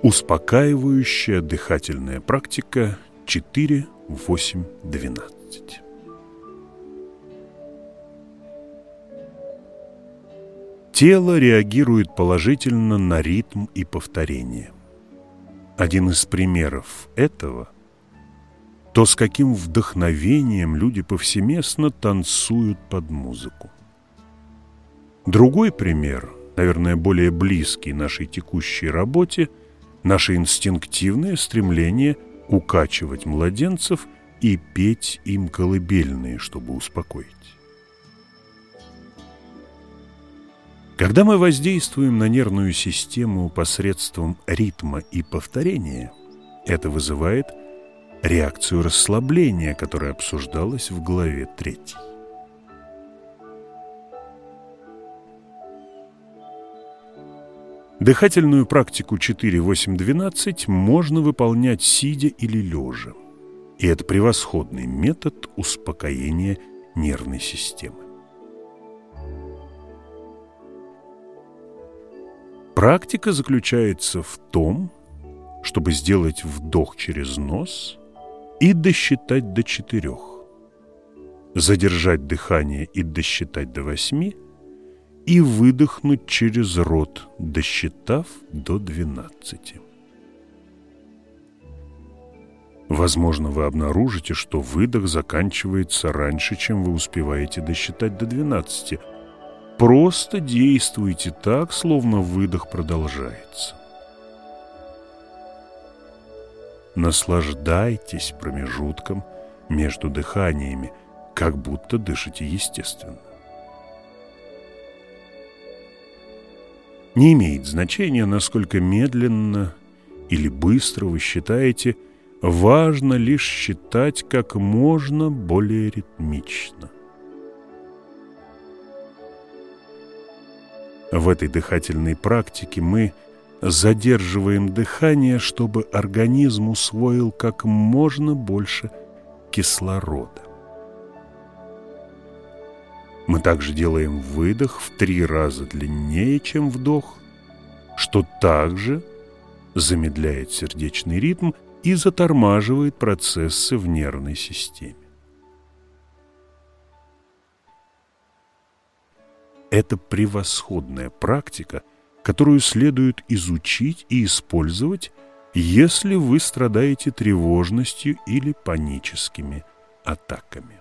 Успокаивающая дыхательная практика 4, 8, 12. Тело реагирует положительно на ритм и повторение. Один из примеров этого – то, с каким вдохновением люди повсеместно танцуют под музыку. Другой пример, наверное, более близкий нашей текущей работе – наше инстинктивное стремление укачивать младенцев и петь им колыбельные, чтобы успокоить. Когда мы воздействуем на нервную систему посредством ритма и повторения, это вызывает реакцию расслабления, которая обсуждалась в главе 3. Дыхательную практику 4-8-12 можно выполнять сидя или лежа. И это превосходный метод успокоения нервной системы. Практика заключается в том, чтобы сделать вдох через нос и досчитать до четырех, задержать дыхание и досчитать до восьми, и выдохнуть через рот, досчитав до двенадцати. Возможно, вы обнаружите, что выдох заканчивается раньше, чем вы успеваете досчитать до двенадцати – Просто действуйте так, словно выдох продолжается. Наслаждайтесь промежутком между дыханиями, как будто дышите естественно. Не имеет значения, насколько медленно или быстро вы считаете, важно лишь считать как можно более ритмично. В этой дыхательной практике мы задерживаем дыхание, чтобы организм усвоил как можно больше кислорода. Мы также делаем выдох в три раза длиннее, чем вдох, что также замедляет сердечный ритм и затормаживает процессы в нервной системе. Это превосходная практика, которую следует изучить и использовать, если вы страдаете тревожностью или паническими атаками.